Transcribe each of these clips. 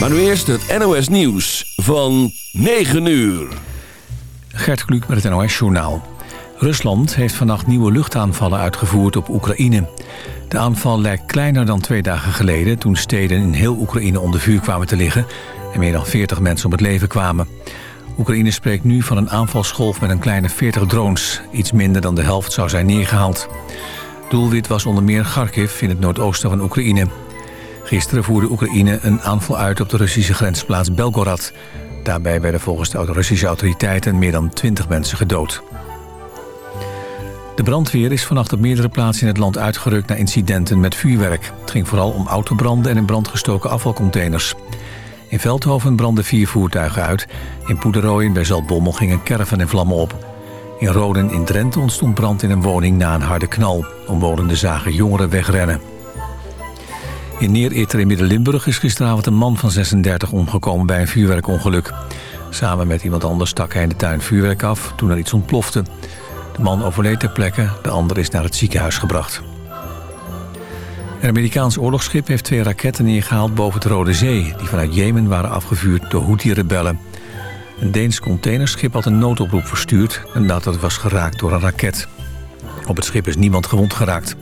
Maar nu eerst het NOS Nieuws van 9 uur. Gert Kluk met het NOS Journaal. Rusland heeft vannacht nieuwe luchtaanvallen uitgevoerd op Oekraïne. De aanval lijkt kleiner dan twee dagen geleden... toen steden in heel Oekraïne onder vuur kwamen te liggen... en meer dan 40 mensen om het leven kwamen. Oekraïne spreekt nu van een aanvalsgolf met een kleine 40 drones. Iets minder dan de helft zou zijn neergehaald. Doelwit was onder meer Kharkiv in het noordoosten van Oekraïne. Gisteren voerde Oekraïne een aanval uit op de Russische grensplaats Belgorod. Daarbij werden volgens de Russische autoriteiten meer dan 20 mensen gedood. De brandweer is vannacht op meerdere plaatsen in het land uitgerukt naar incidenten met vuurwerk. Het ging vooral om autobranden en in brand gestoken afvalcontainers. In Veldhoven brandden vier voertuigen uit. In Poederooien bij Zaltbommel ging een caravan in vlammen op. In Roden in Drenthe ontstond brand in een woning na een harde knal. Omwonenden zagen jongeren wegrennen. In Neer-Itter in Midden-Limburg is gisteravond een man van 36 omgekomen bij een vuurwerkongeluk. Samen met iemand anders stak hij in de tuin vuurwerk af toen er iets ontplofte. De man overleed ter plekke, de ander is naar het ziekenhuis gebracht. Een Amerikaans oorlogsschip heeft twee raketten neergehaald boven de Rode Zee... die vanuit Jemen waren afgevuurd door Houthi-rebellen. Een Deens containerschip had een noodoproep verstuurd... nadat het was geraakt door een raket. Op het schip is niemand gewond geraakt.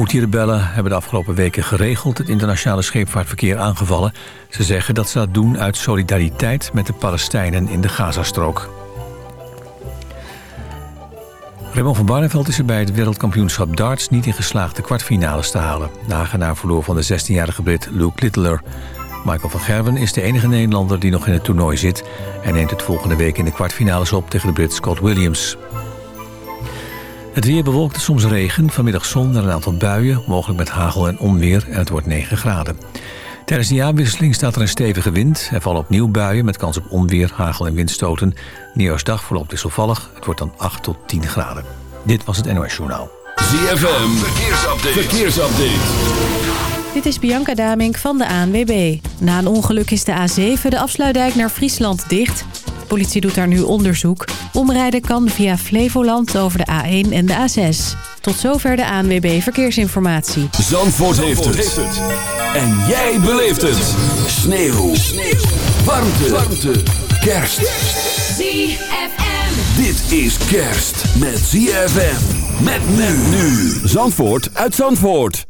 Houthi-rebellen hebben de afgelopen weken geregeld... het internationale scheepvaartverkeer aangevallen. Ze zeggen dat ze dat doen uit solidariteit met de Palestijnen in de Gazastrook. Raymond van Barneveld is er bij het wereldkampioenschap darts niet in geslaagd de kwartfinales te halen. De verloor van de 16-jarige Brit Luke Littler. Michael van Gerwen is de enige Nederlander die nog in het toernooi zit... en neemt het volgende week in de kwartfinales op tegen de Brit Scott Williams. Het weer bewolkt soms regen, vanmiddag zon en een aantal buien... mogelijk met hagel en onweer en het wordt 9 graden. Tijdens de jaarwisseling staat er een stevige wind. Er vallen opnieuw buien met kans op onweer, hagel en windstoten. Nieuwsdag verloopt wisselvallig. Het wordt dan 8 tot 10 graden. Dit was het NOS Journaal. ZFM, verkeersupdate. verkeersupdate. Dit is Bianca Damink van de ANWB. Na een ongeluk is de A7, de afsluitdijk naar Friesland, dicht. De politie doet daar nu onderzoek. Omrijden kan via Flevoland over de A1 en de A6. Tot zover de ANWB Verkeersinformatie. Zandvoort, heeft, het. En jij beleeft het. Sneeuw. Sneeuw. Warmte. Warmte. Kerst. ZFM. Dit is kerst met ZFM. Met men nu. Zandvoort uit Zandvoort.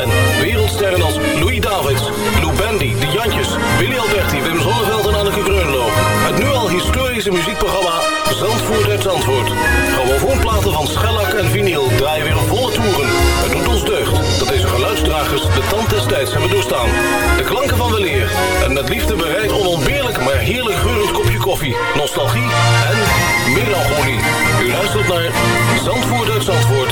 en wereldsterren als Louis Davids, Lou Bendy, De Jantjes, Willy Alberti, Wim Zonneveld en Anneke Greunlo. Het nu al historische muziekprogramma Zandvoort uit Zandvoort. Grammofoonplaten van schellak en vinyl draaien weer volle toeren. Het doet ons deugd dat deze geluidsdragers de tand des tijds hebben doorstaan. De klanken van weleer en met liefde bereid onontbeerlijk maar heerlijk geurend kopje koffie, nostalgie en melancholie. U luistert naar Zandvoort uit Zandvoort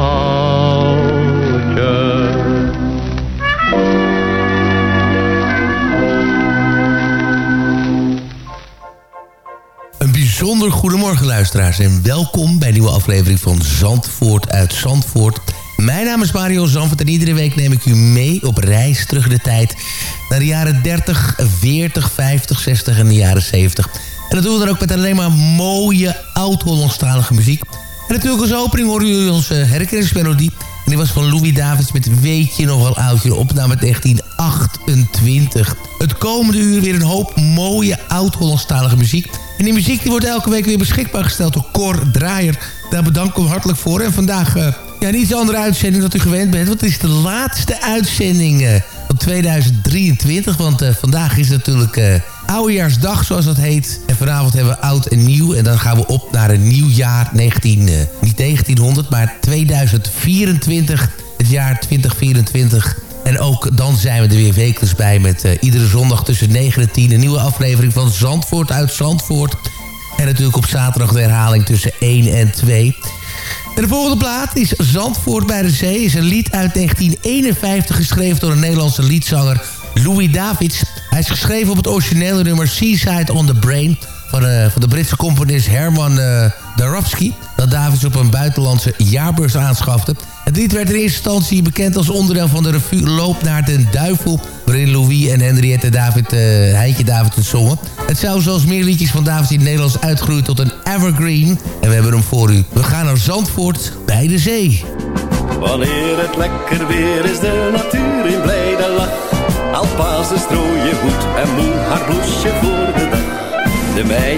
bijzonder goedemorgen luisteraars en welkom bij een nieuwe aflevering van Zandvoort uit Zandvoort. Mijn naam is Mario Zandvoort en iedere week neem ik u mee op reis terug de tijd naar de jaren 30, 40, 50, 60 en de jaren 70. En dat doen we dan ook met alleen maar mooie oud-Hollandstalige muziek. En natuurlijk als opening horen jullie onze herkenningsmelodie. En die was van Louis Davids met Weet je nog wel oudje, opname 1928. Het komende uur weer een hoop mooie oud-Hollandstalige muziek. En die muziek die wordt elke week weer beschikbaar gesteld door Cor Draaier. Daar bedank ik hem hartelijk voor. En vandaag uh, ja, een iets andere uitzending dan u gewend bent. Want het is de laatste uitzending uh, van 2023. Want uh, vandaag is natuurlijk oudejaarsdag zoals dat heet. En vanavond hebben we oud en nieuw. En dan gaan we op naar een nieuw jaar. 19, niet 1900, maar 2024. Het jaar 2024. En ook dan zijn we er weer wekelijks bij met uh, iedere zondag tussen 9 en 10... een nieuwe aflevering van Zandvoort uit Zandvoort. En natuurlijk op zaterdag de herhaling tussen 1 en 2. En de volgende plaat is Zandvoort bij de Zee. is een lied uit 1951 geschreven door een Nederlandse liedzanger Louis Davids. Hij is geschreven op het originele nummer Seaside on the Brain... van, van de Britse componist Herman uh, Darowski... dat Davids op een buitenlandse jaarbeurs aanschafte... Lied werd in eerste instantie bekend als onderdeel van de revue Loop naar den Duivel... waarin Louis en Henriette David, uh, Heintje David het zongen. Het zou zoals meer liedjes van David in het Nederlands uitgroeien tot een evergreen. En we hebben hem voor u. We gaan naar Zandvoort bij de zee. Wanneer het lekker weer is, de natuur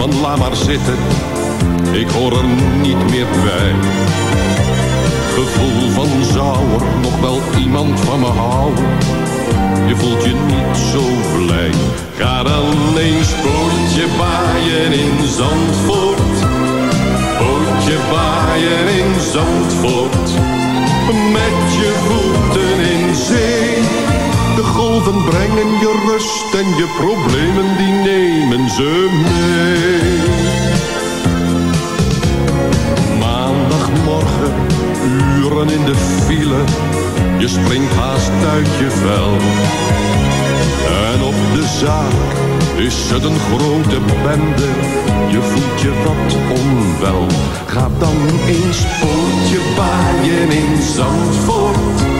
van laat maar zitten. Ik hoor er niet meer bij. Gevoel van zou er nog wel iemand van me houden. Je voelt je niet zo blij. Ga dan eens baaien in Zandvoort. Bootje baaien in Zandvoort. Golven brengen je rust en je problemen die nemen ze mee. Maandagmorgen, uren in de file, je springt haast uit je vel. En op de zaak is het een grote bende, je voelt je wat onwel. Ga dan eens pootje baaien in Zandvoort.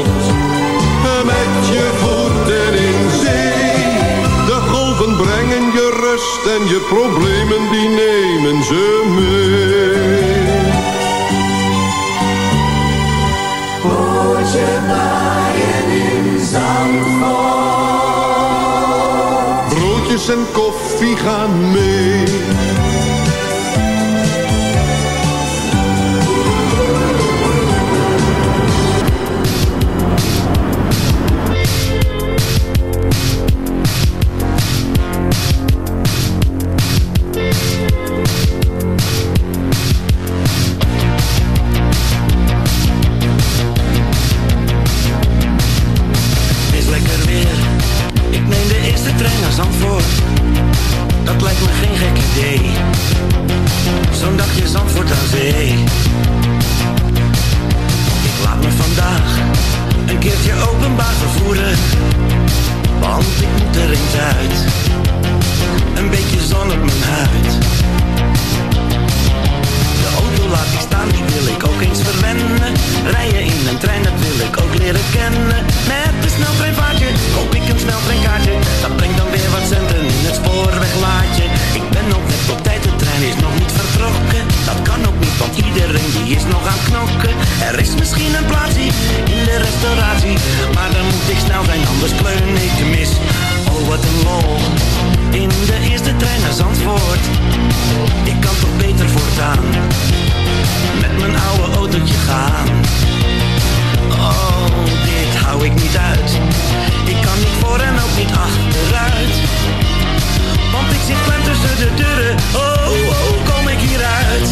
Je problemen die nemen ze mee. Bootje baaien in Zandvoort. Broodjes en koffie gaan mee. Openbaar vervoeren, want ik moet er eens uit. Een beetje zon op mijn huid. De auto laat ik staan, die wil ik ook eens verwennen. Rijden in een trein, dat wil ik ook leren kennen. Met een sneltreinvaartje koop ik een sneltreinkaartje. Dat brengt dan weer wat centen in het spoorweglaadje. Ik ben nog net op tijd, trein is nog niet vertrokken. Dat kan ook niet, want iedereen die is nog aan knokken. Er is misschien een plaatsje in de restauratie. Maar dan moet ik snel zijn, anders kleun ik mis. Oh, wat een lol. In de eerste trein naar Zandvoort. Ik kan toch beter voortaan. Met mijn oude autootje gaan. Oh, dit hou ik niet uit. Ik kan niet voor en ook niet achteruit. Want ik zit klem tussen de deuren. Oh, oh, kom ik hieruit?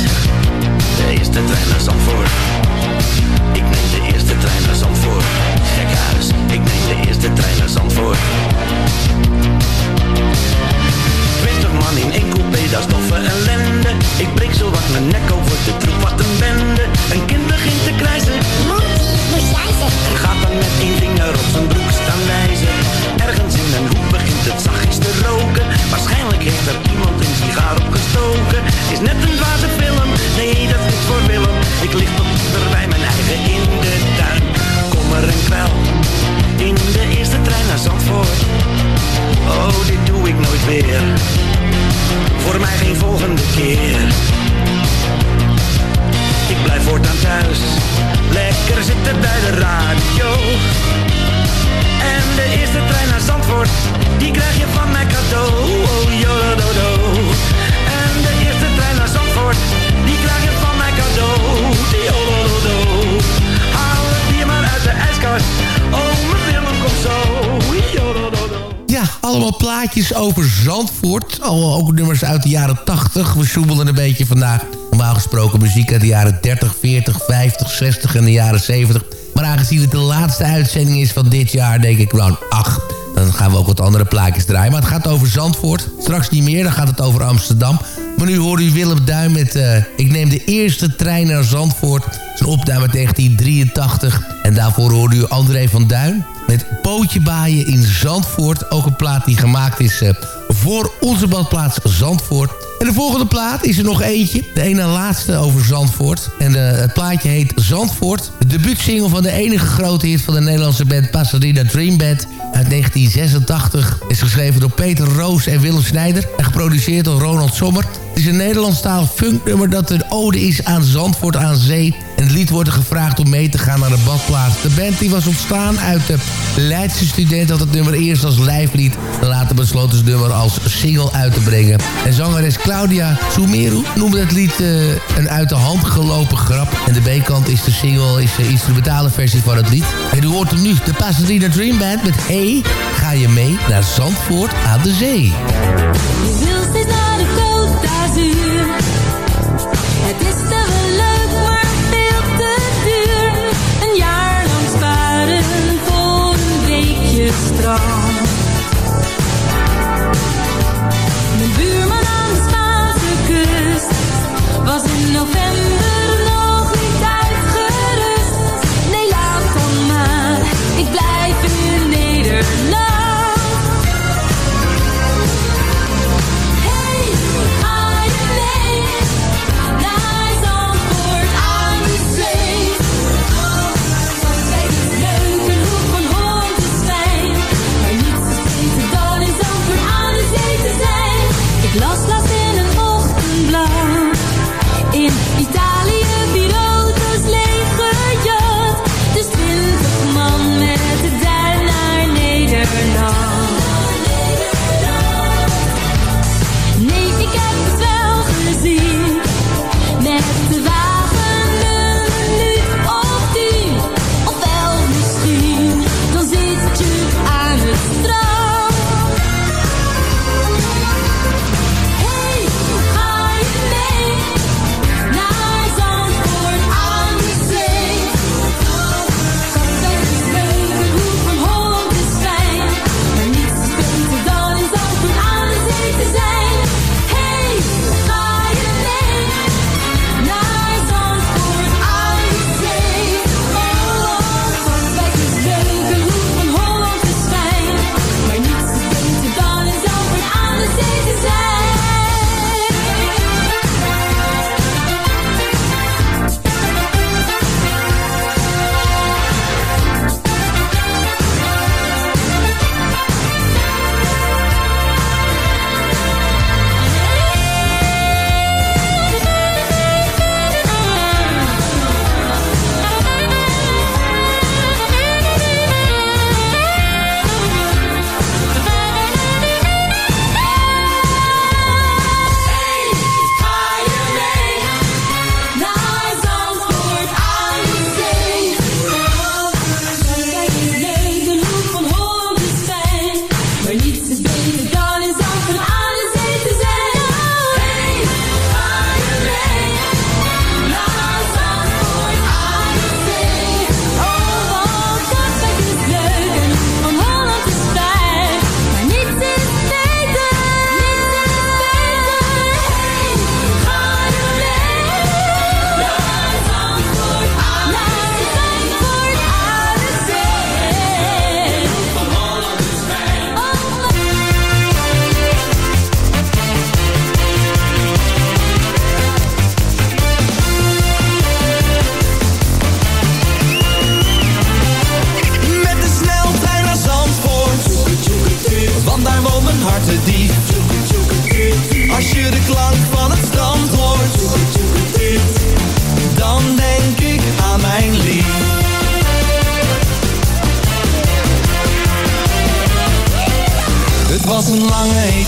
De eerste trein naar Zandvoort. Ik neem de eerste trein naar Zandvoort. Gek huis, ik neem de eerste trein naar Zandvoort. 80. We zoemelen een beetje vandaag. Normaal gesproken muziek uit de jaren 30, 40, 50, 60 en de jaren 70. Maar aangezien het de laatste uitzending is van dit jaar, denk ik, round 8. Dan gaan we ook wat andere plaatjes draaien. Maar het gaat over Zandvoort. Straks niet meer, dan gaat het over Amsterdam. Maar nu hoort u Willem Duin met... Uh, ik neem de eerste trein naar Zandvoort. Zijn opname 1983. En daarvoor hoorde u André van Duin met Pootje Baaien in Zandvoort. Ook een plaat die gemaakt is uh, voor onze badplaats Zandvoort. En de volgende plaat is er nog eentje. De ene laatste over Zandvoort. En uh, het plaatje heet Zandvoort. De debuutsingle van de enige grote hit van de Nederlandse band Pasadena Dream Band uit 1986. Is geschreven door Peter Roos en Willem Snijder. En geproduceerd door Ronald Sommer. Het is een Nederlandstalig funknummer dat een ode is aan Zandvoort aan zee. En het lied wordt gevraagd om mee te gaan naar de badplaats. De band die was ontstaan uit de Leidse student had het nummer eerst als lijflied. En later besloten ze het nummer als single uit te brengen. En zangeres Claudia Sumeru noemde het lied uh, een uit de hand gelopen grap. En de B-kant is de single, is de instrumentale versie van het lied. En u hoort hem nu, de Pasadena Dream Band met Hey, ga je mee naar Zandvoort aan de zee. Het is te leuk, maar veel te duur. Een jaar lang sparen voor een weekje strand. In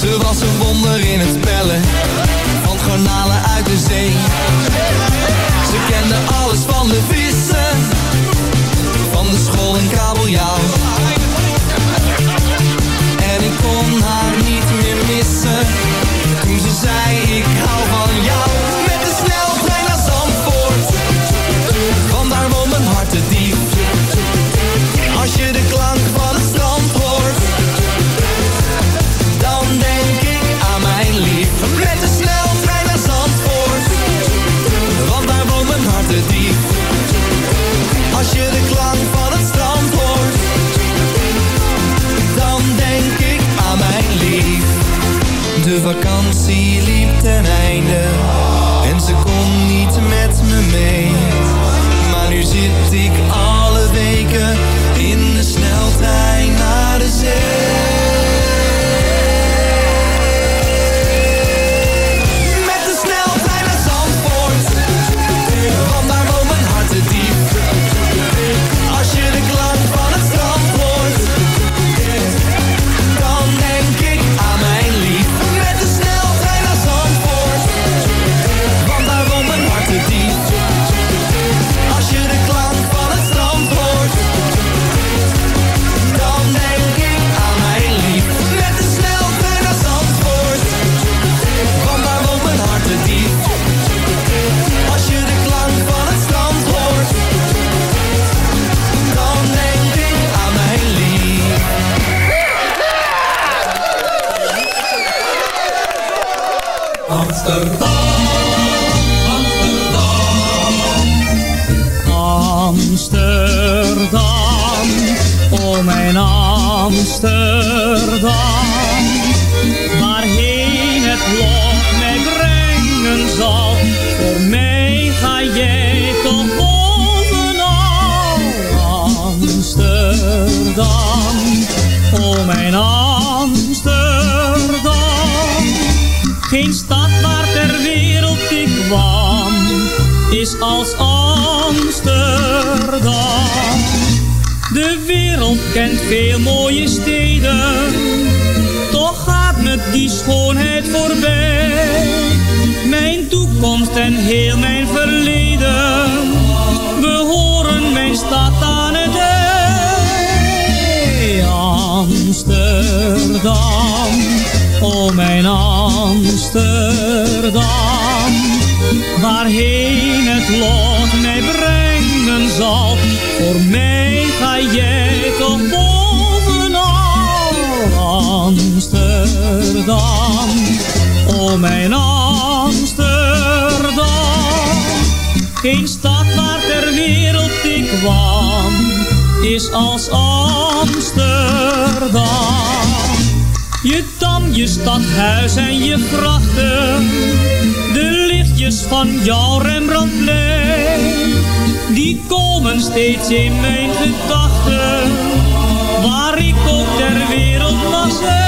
Ze was een wonder in het spellen Van garnalen uit de zee. Ze kende alles van de vissen Van de school in kabeljauw. weer mijn verleden. We horen mijn stad aan het heen. Amsterdam, oh mijn Amsterdam. Waarheen het lot mij brengen zal. Voor mij ga jij toch bovenal. Amsterdam, oh mijn Amsterdam. Geen stad waar ter wereld ik kwam, is als Amsterdam. Je dam, je stadhuis en je grachten, de lichtjes van jouw Rembrandtplein, die komen steeds in mijn gedachten, waar ik ook ter wereld was.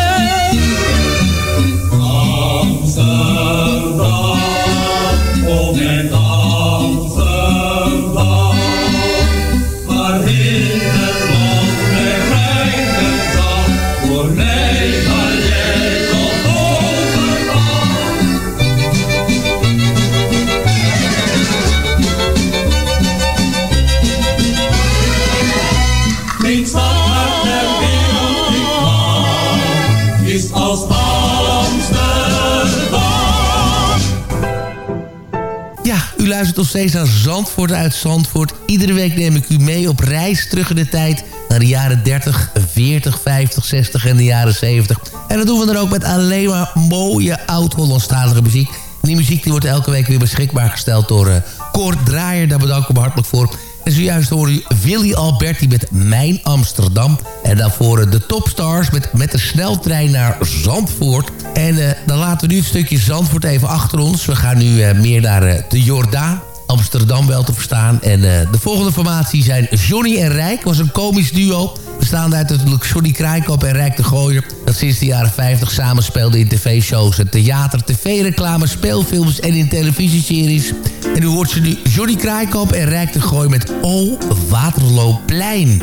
Luistert nog steeds naar Zandvoort uit Zandvoort. Iedere week neem ik u mee op reis terug in de tijd... naar de jaren 30, 40, 50, 60 en de jaren 70. En dat doen we dan ook met alleen maar mooie oud-Hollandstalige muziek. Die muziek die wordt elke week weer beschikbaar gesteld door uh, Kort Draaier. Daar bedank ik me hartelijk voor. En zojuist hoorde u Willy Alberti met Mijn Amsterdam. En daarvoor de Topstars met, met de sneltrein naar Zandvoort. En uh, dan laten we nu een stukje Zandvoort even achter ons. We gaan nu uh, meer naar de Jordaan. Amsterdam wel te verstaan. En de volgende formatie zijn Johnny en Rijk. was een komisch duo. Bestaande uit natuurlijk Johnny Krijkop en Rijk de Gooier. Dat sinds de jaren 50 samenspeelde in tv-shows, theater, tv-reclame, speelfilms en in televisieseries. En u hoort ze nu Johnny Krijkop en Rijk de Gooier met O Waterloopplein.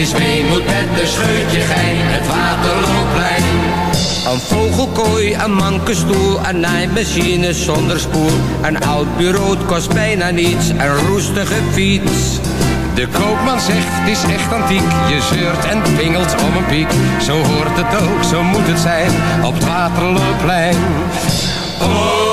is weemoed met een scheutje gein, het Waterloopplein. Een vogelkooi, een mankenstoel, een naaimachine zonder spoel. Een oud bureau het kost bijna niets, een roestige fiets. De koopman zegt, het is echt antiek. Je zeurt en pingelt om een piek. Zo hoort het ook, zo moet het zijn, op het Waterloopplein. Oh,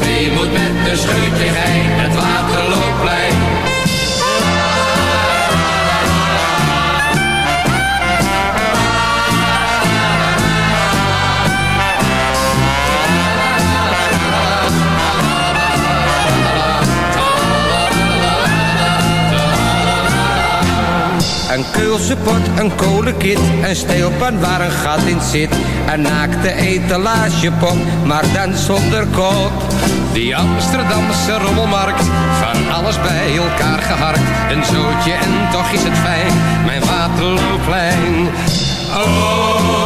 is weemoed met een scheutje gein, het Waterloopplein. Een keulse pot, een kolenkit, een steelpan waar een gat in zit. Een naakte etalagepop, maar dan zonder kop. Die Amsterdamse rommelmarkt, van alles bij elkaar geharkt. Een zootje en toch is het fijn, mijn Waterloopplein. Oh,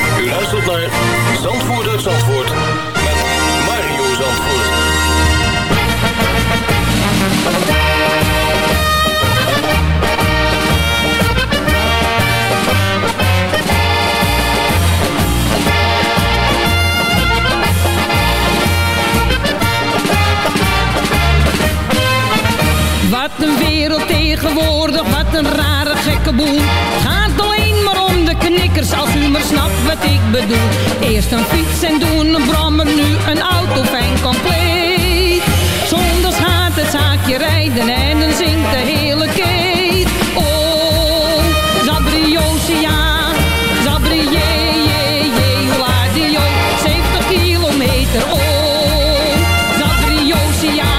U luistert naar Zandvoort uit Zandvoort met Mario Zandvoort. Wat een wereld tegenwoordig, wat een rare gekke boel. Gaat alleen maar knikkers als u maar snapt wat ik bedoel. Eerst een fiets en doen een brommer, nu een auto fijn compleet. Zonder haat het zaakje rijden en dan zingt de hele keet. Oh, Zabriosia, Zabrié, je, die ooit? 70 kilometer. Oh, Zabriosia,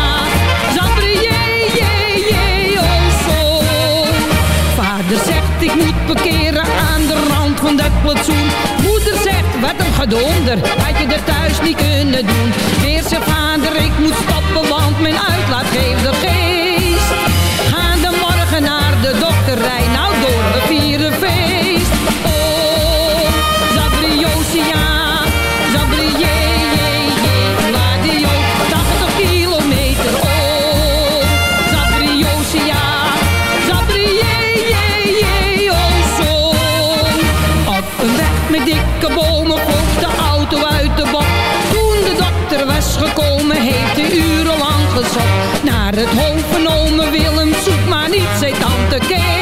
Zabrié, jee. je, oh zo. Vader zegt ik moet parkeren aan oh. plantsoen. Moeder zegt, wat een gedonder, had je er thuis niet kunnen doen. Weer zijn vader, ik moet stoppen, want mijn uitlaat geeft de geest. Gaan de morgen naar de dokter, rij nou door, we vieren feest. Het hoofd Willem, zoek maar niet, zei tante Kee.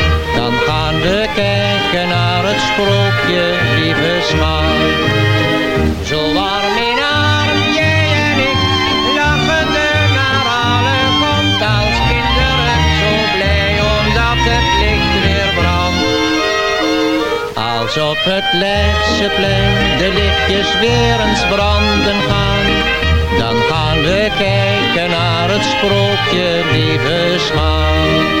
We kijken naar het sprookje, lieve schat. Zo warm in arm, jij en ik, lachende naar alle komt als kinderen. Zo blij omdat het licht weer brandt. Als op het Leidseplein de lichtjes weer eens branden gaan. Dan gaan we kijken naar het sprookje, lieve schat.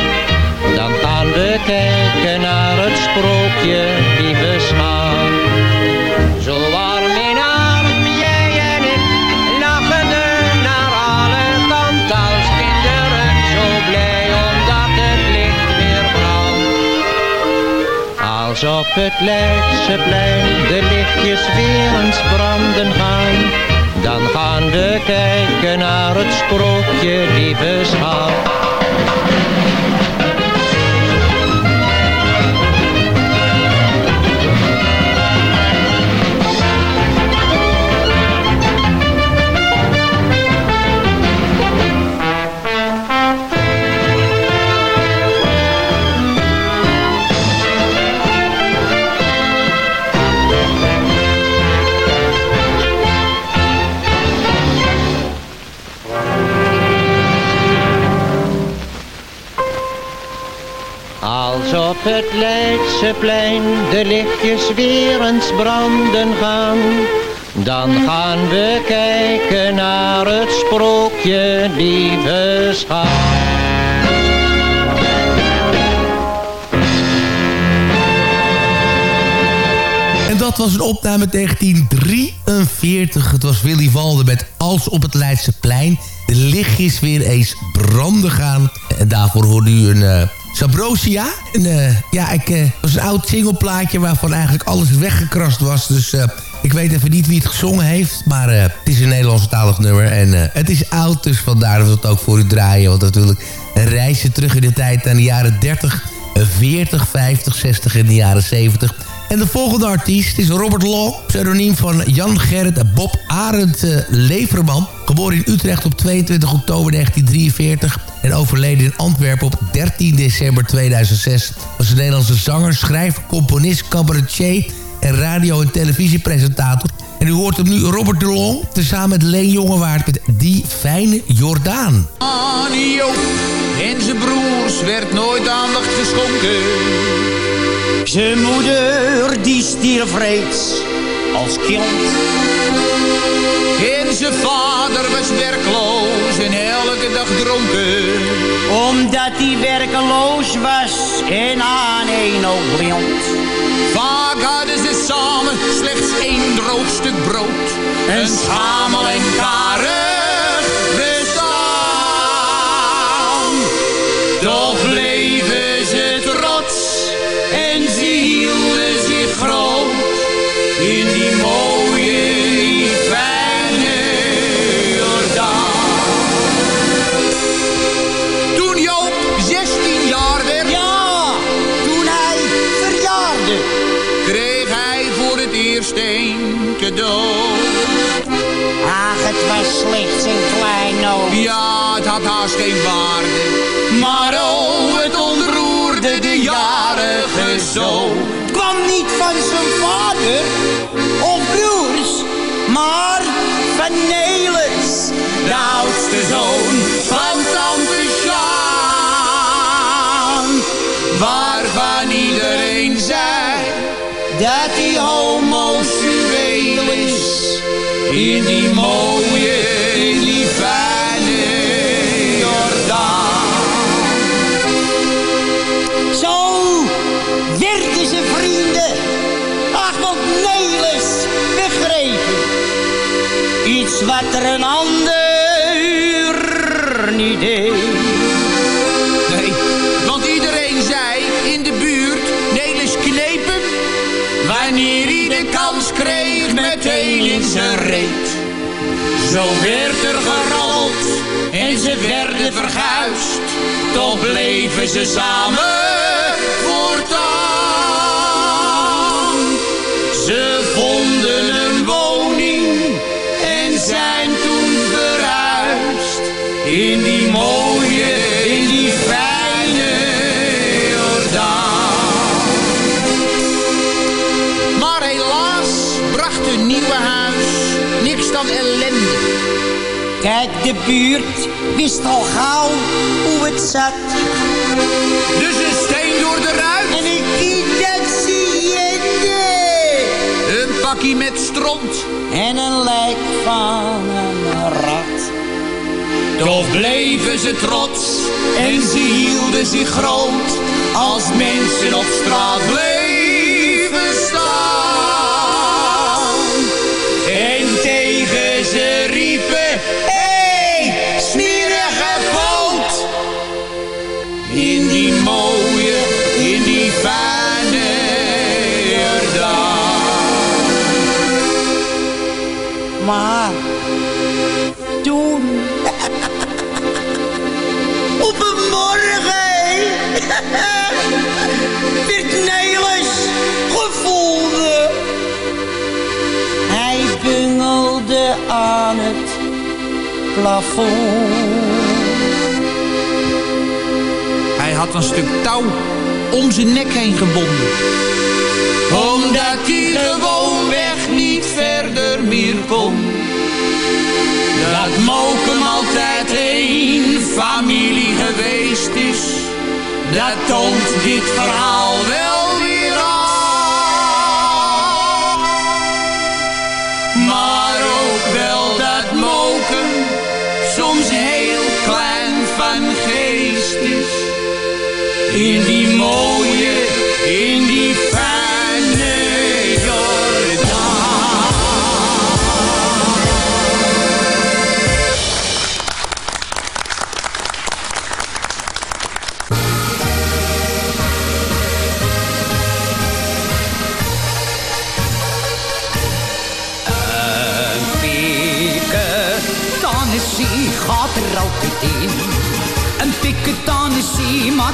We kijken naar het sprookje, lieve schat. Zo warm in arm, jij en ik, lachende naar alle als kinderen. Zo blij omdat het licht weer brandt. Als op het Leidseplein de lichtjes weer branden gaan. Dan gaan we kijken naar het sprookje, lieve schat. Het Leidseplein de lichtjes weer eens branden gaan, dan gaan we kijken naar het sprookje, lieve. En dat was een opname 1943. Het was Willy Walden met Als op het Leidseplein. De lichtjes weer eens branden gaan. En daarvoor hoorde u een... eh, Sabrosia. En, eh, ja, ik eh, was een oud singleplaatje waarvan eigenlijk alles weggekrast was. Dus eh, ik weet even niet wie het gezongen heeft. Maar het is een Nederlandstalig nummer. En het is oud, dus vandaar dat we het ook voor u draaien. Want natuurlijk reisje terug in de tijd aan de jaren 30, 40, 50, 60 en de jaren 70. En de volgende artiest is Robert Long, pseudoniem van Jan Gerrit Bob Arend Leverman. Geboren in Utrecht op 22 oktober 1943 en overleden in Antwerpen op 13 december 2006. Was een Nederlandse zanger, schrijver, componist, cabaretier en radio- en televisiepresentator. En u hoort hem nu Robert de Long, tezamen met Leen Jongewaard met Die Fijne Jordaan. Anio en zijn broers werd nooit aandacht geschonken. Zijn moeder die stierf reeds als kind. En zijn vader was werkloos dronken. Omdat hij werkeloos was en aan een oog blind. Vaak hadden ze samen slechts één droog stuk brood. Een schamel en karig cadeau. Ach, het was slechts een klein oog. Ja, het had haast geen waarde. Maar oh, het ontroerde de jarige zoon. Het kwam niet van zijn vader of broers, maar van Nelis, de oudste zoon van tante Sjaan. Waarvan iedereen zei dat hij is. In die mooie, in die Jordaan. Zo werden ze vrienden. Ach, want Nelis begrepen. Iets wat er een ander niet deed. Zijn reet. Zo werd er gerold en ze werden verguisd. Toch bleven ze samen voortaan. Ze vonden een woning en zijn toen verhuisd. In die ellende. Kijk, de buurt wist al gauw hoe het zat. Dus een steen door de ruit. En ik identifieerde. Een pakje met stront. En een lijk van een rat. Toch bleven ze trots en ze hielden zich groot. Als mensen op straat bleven Hij had een stuk touw om zijn nek heen gebonden. Omdat hij gewoonweg niet verder meer kon. Dat Mokum altijd één familie geweest is. Dat toont dit verhaal wel In die mooie, in die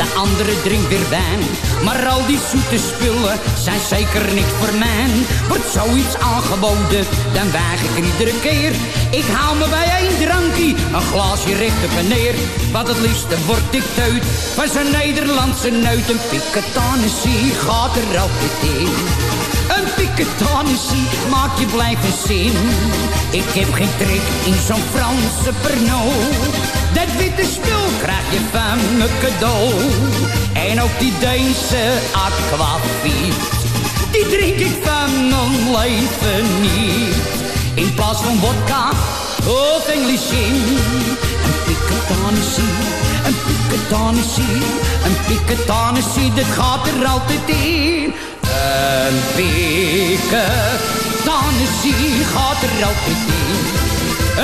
de andere drinkt weer wijn. Maar al die zoete spullen zijn zeker niks voor mij. Wordt zoiets aangeboden, dan weig ik er iedere keer. Ik hou me bij één drankje, een glaasje recht op en neer. Wat het liefste word ik teut van zijn Nederlandse neut. Een piketanessie gaat er altijd in. Een piketanessie maakt je blijven zin. Ik heb geen trek in zo'n Franse Pernod. Dat witte spul krijg je van me cadeau. En ook die Deense aquavit. Die drink ik van mijn leven niet. In plaats van vodka of Englishin. Een piketanessie, een piketanessie, een piketanessie. Dat gaat er altijd in. Een piketanessie gaat er altijd in.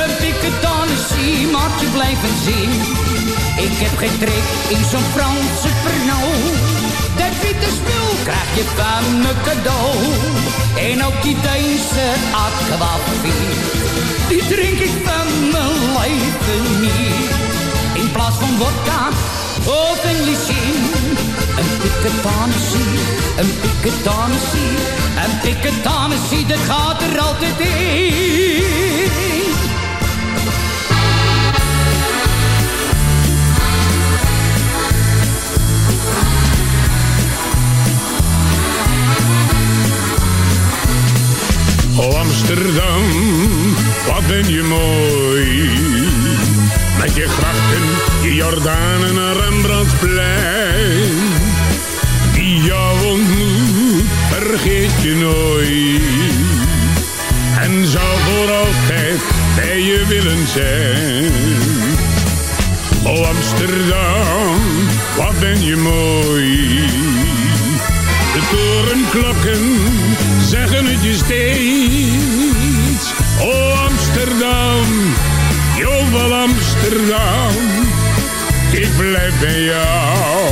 Een piketanessie maakt je blijven zien. Ik heb geen trek in zo'n Franse Pernod. Dat witte spul krijg je van me cadeau. En ook die Deense aquavit. Die drink ik van mijn leven niet. In plaats van vodka of Englishin. Een piketanessie, een piketanessie, een piketanessie, dat gaat er altijd in. Oh Amsterdam, wat ben je mooi. Met je grachten, je Jordanen en Rembrandtplein. Die jou ontmoet, vergeet je nooit. En zou voor altijd bij je willen zijn. Oh Amsterdam, wat ben je mooi. De torenklokken zeggen het je steeds. Oh Amsterdam, jovel Amsterdam. Ik blijf bij jou,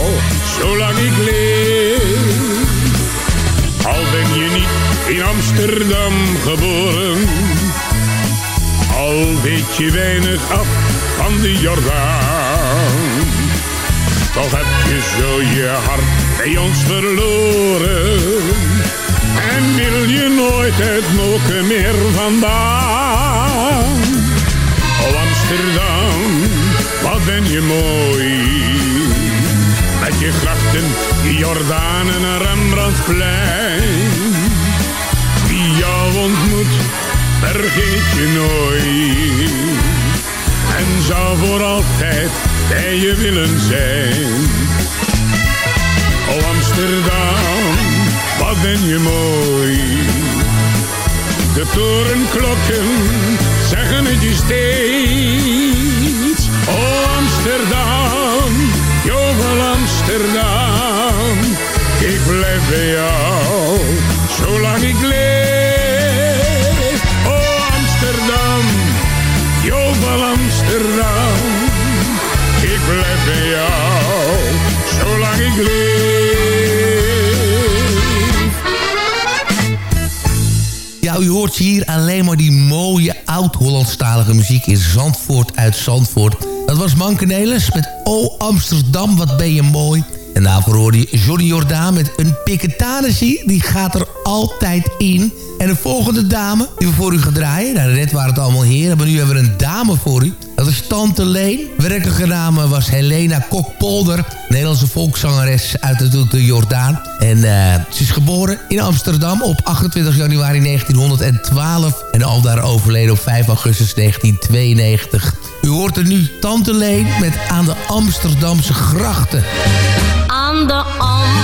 zolang ik leef. Al ben je niet in Amsterdam geboren. Al weet je weinig af van de Jordaan. Toch heb je zo je hart bij ons verloren. En wil je nooit het moken meer vandaan. Oh Amsterdam, wat ben je mooi. Met je grachten, je Jordaan en Rembrandtplein. Wie jou ontmoet, vergeet je nooit. En zou voor altijd bij je willen zijn. Oh Amsterdam, ben je mooi. De torenklokken zeggen het je steeds. Oh Amsterdam, jovel Amsterdam. Ik blijf bij jou, zolang ik leef. Oh Amsterdam, jovel Amsterdam. Ik blijf bij jou, zolang ik leef. Ja, u hoort hier alleen maar die mooie oud-Hollandstalige muziek in Zandvoort uit Zandvoort. Dat was Mankenelis met O Amsterdam, wat ben je mooi. En daarvoor hoorde je Johnny Jordaan met een piketanessie. Die gaat er altijd in. En de volgende dame die we voor u gaan draaien. Nou, net waren het allemaal heren, maar nu hebben we een dame voor u. Tante Leen. Werkelijke naam was Helena Kokpolder. Nederlandse volkszangeres uit natuurlijk de Jordaan. En eh, ze is geboren in Amsterdam op 28 januari 1912. En al daar overleden op 5 augustus 1992. U hoort er nu Tante Leen met Aan de Amsterdamse Grachten. Aan de Amsterdamse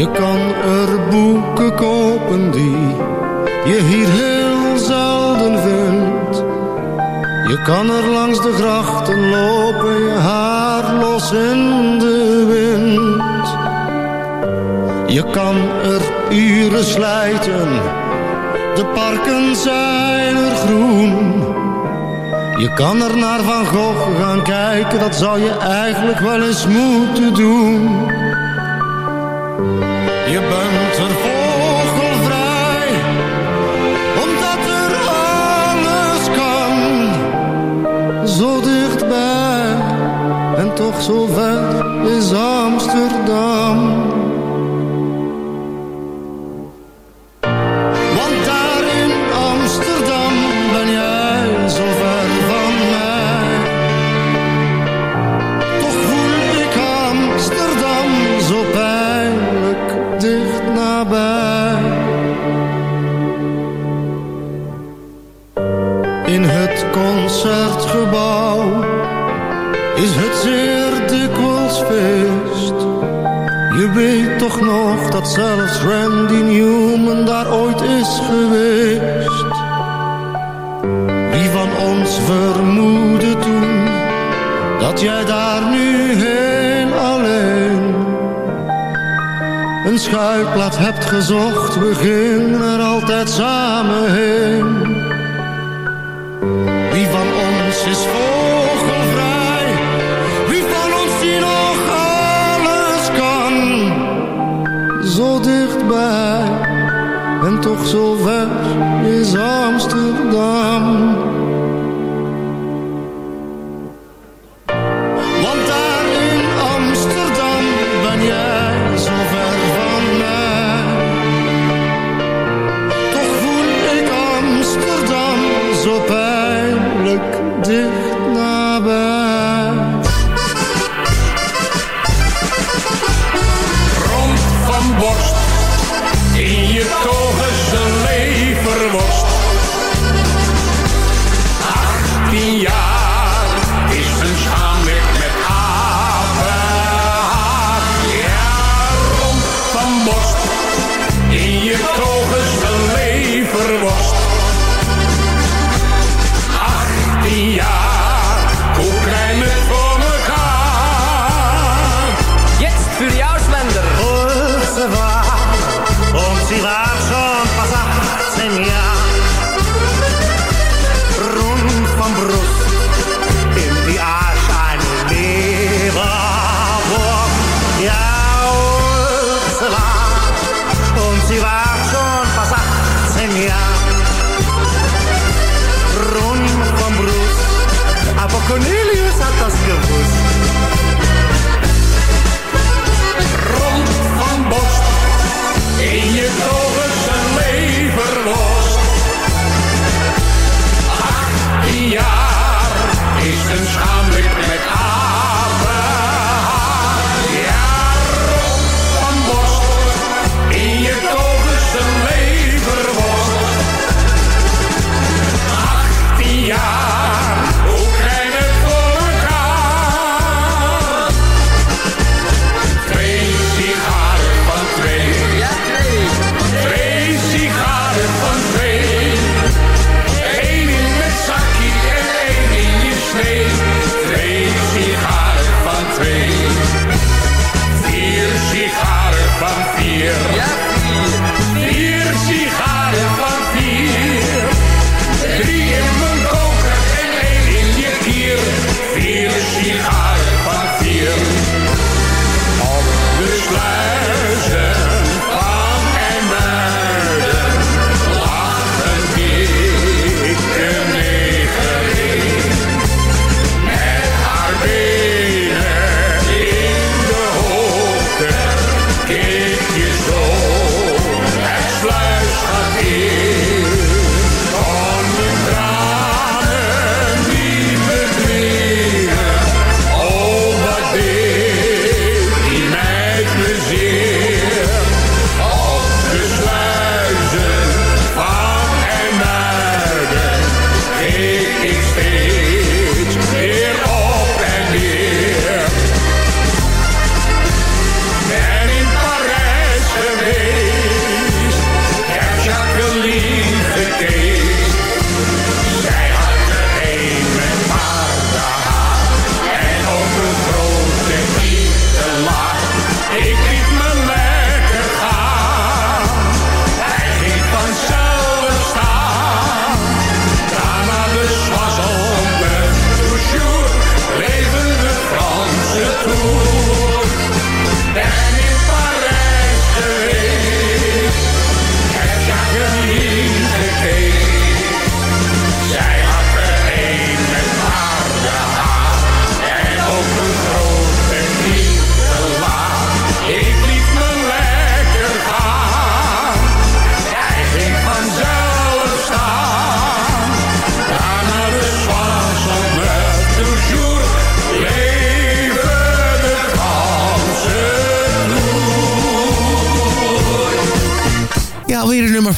Je kan er boeken kopen die je hier heel zelden vindt. Je kan er langs de grachten lopen, je haar los in de wind. Je kan er uren slijten, de parken zijn er groen. Je kan er naar Van Gogh gaan kijken, dat zou je eigenlijk wel eens moeten doen. Je bent er vogelvrij, omdat er alles kan. Zo dichtbij en toch zo ver is Amsterdam. Weet toch nog dat zelfs Randy Newman daar ooit is geweest. Wie van ons vermoedde toen dat jij daar nu heel alleen een schuilplaats hebt gezocht? We gingen er altijd samen heen. Toch zo ver is Amsterdam.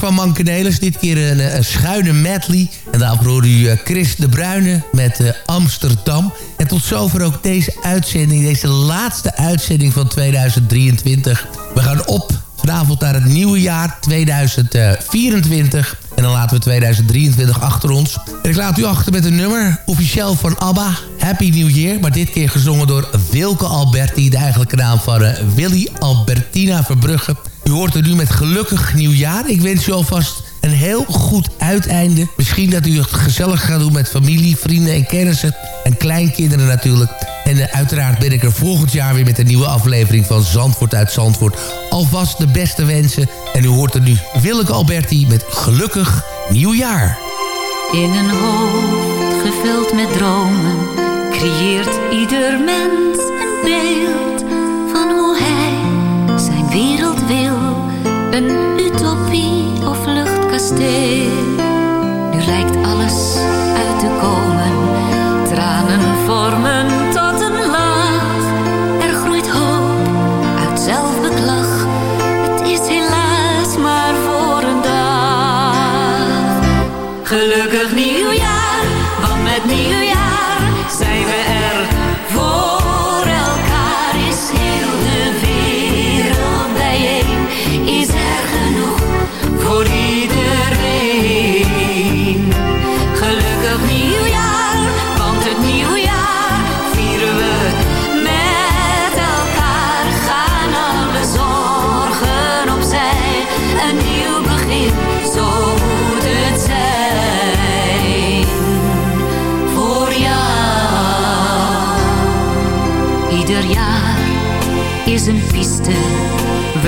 Van Mankenelis. Dit keer een, een schuine medley. En daarvoor hoorde u eh, Chris de Bruyne met eh, Amsterdam. En tot zover ook deze uitzending. Deze laatste uitzending van 2023. We gaan op vanavond naar het nieuwe jaar 2024. En dan laten we 2023 achter ons. En ik laat u achter met een nummer, officieel van ABBA. Happy New Year, maar dit keer gezongen door Wilke Alberti. De eigenlijke naam van eh, Willy Albertina Verbrugge. U hoort er nu met gelukkig nieuwjaar. Ik wens u alvast een heel goed uiteinde. Misschien dat u het gezellig gaat doen met familie, vrienden en kennissen. En kleinkinderen natuurlijk. En eh, uiteraard ben ik er volgend jaar weer met een nieuwe aflevering van Zandvoort uit Zandvoort. Alvast de beste wensen. En u hoort er nu Willeke Alberti met gelukkig nieuwjaar. In een hoofd gevuld met dromen creëert ieder mens een beeld van hoe hij zijn wereld Nu lijkt alles uit te komen, tranen vormen tot een lach. Er groeit hoop uit zelfbeklag. Het is helaas maar voor een dag. Gelukkig nieuwjaar,